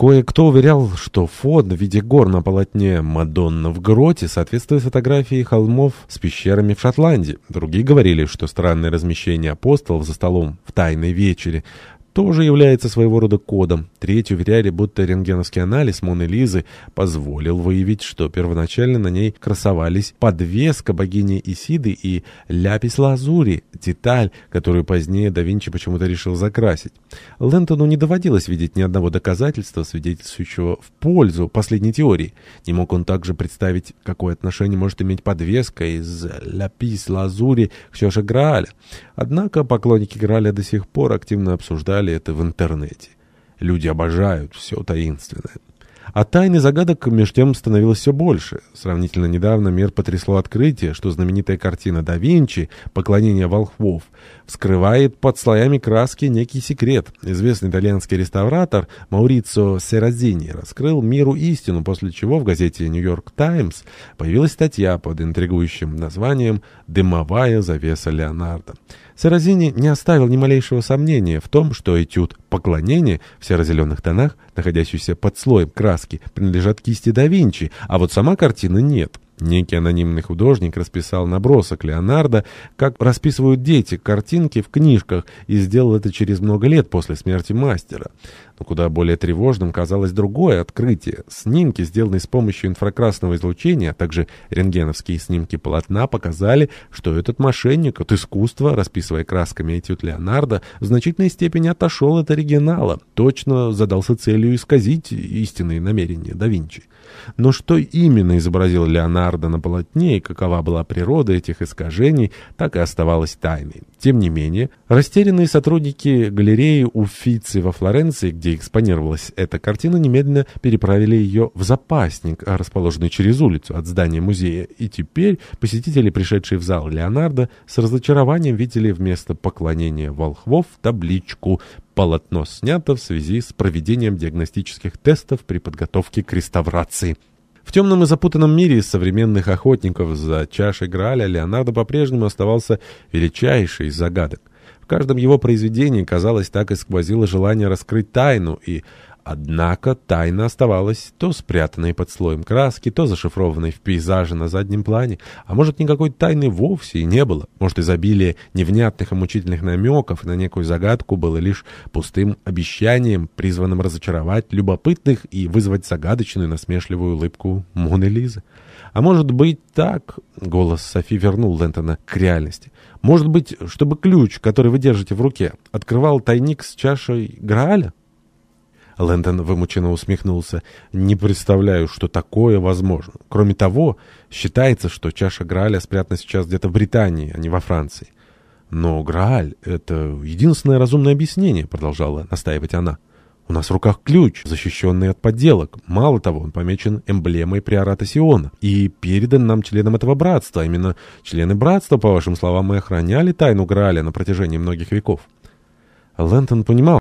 Кое-кто уверял, что фон в виде гор на полотне «Мадонна в гроте» соответствует фотографии холмов с пещерами в Шотландии. Другие говорили, что странное размещение апостолов за столом в «Тайной вечере» тоже является своего рода кодом. Третьи уверяли, будто рентгеновский анализ Моны Лизы позволил выявить, что первоначально на ней красовались подвеска богини Исиды и ляпис-лазури, деталь, которую позднее да Винчи почему-то решил закрасить. Лэнтону не доводилось видеть ни одного доказательства, свидетельствующего в пользу последней теории. Не мог он также представить, какое отношение может иметь подвеска из ляпис-лазури к чаше Грааля. Однако поклонники Грааля до сих пор активно обсуждали читали это в интернете. Люди обожают все таинственное. А тайны загадок меж тем становилось все больше. Сравнительно недавно мир потрясло открытие, что знаменитая картина да Винчи «Поклонение волхвов» вскрывает под слоями краски некий секрет. Известный итальянский реставратор Маурицио Серазини раскрыл миру истину, после чего в газете «Нью-Йорк Таймс» появилась статья под интригующим названием «Дымовая завеса Леонардо». Серазини не оставил ни малейшего сомнения в том, что этюд «Поклонение» в серо-зеленых тонах, находящийся под слоем краски, принадлежат кисти да Винчи, а вот сама картина нет. Некий анонимный художник расписал набросок Леонардо, как расписывают дети картинки в книжках, и сделал это через много лет после смерти мастера. Но куда более тревожным казалось другое открытие. Снимки, сделанные с помощью инфракрасного излучения, а также рентгеновские снимки полотна, показали, что этот мошенник от искусства, расписывая красками этюд Леонардо, в значительной степени отошел от оригинала, точно задался целью исказить истинные намерения да Винчи. Но что именно изобразил Леонардо на полотне и какова была природа этих искажений, так и оставалось тайной. Тем не менее, растерянные сотрудники галереи Уффици во Флоренции, где экспонировалась эта картина, немедленно переправили ее в запасник, расположенный через улицу от здания музея, и теперь посетители, пришедшие в зал Леонардо, с разочарованием видели вместо поклонения волхвов табличку Полотно снято в связи с проведением диагностических тестов при подготовке к реставрации. В темном и запутанном мире современных охотников за чашей Грааля Леонардо по-прежнему оставался величайший из загадок. В каждом его произведении, казалось, так и сквозило желание раскрыть тайну, и Однако тайна оставалась то спрятанной под слоем краски, то зашифрованной в пейзаже на заднем плане, а может, никакой тайны вовсе и не было. Может, изобилие невнятных и мучительных намеков на некую загадку было лишь пустым обещанием, призванным разочаровать любопытных и вызвать загадочную насмешливую улыбку Моны Лизы. А может быть так, голос Софи вернул Лэнтона к реальности, может быть, чтобы ключ, который вы держите в руке, открывал тайник с чашей Грааля? Лэндон вымученно усмехнулся. «Не представляю, что такое возможно. Кроме того, считается, что чаша Грааля спрятана сейчас где-то в Британии, а не во Франции». «Но Грааль — это единственное разумное объяснение», — продолжала настаивать она. «У нас в руках ключ, защищенный от подделок. Мало того, он помечен эмблемой приората Сиона и передан нам членам этого братства. Именно члены братства, по вашим словам, и охраняли тайну Грааля на протяжении многих веков». Лэнтон понимал,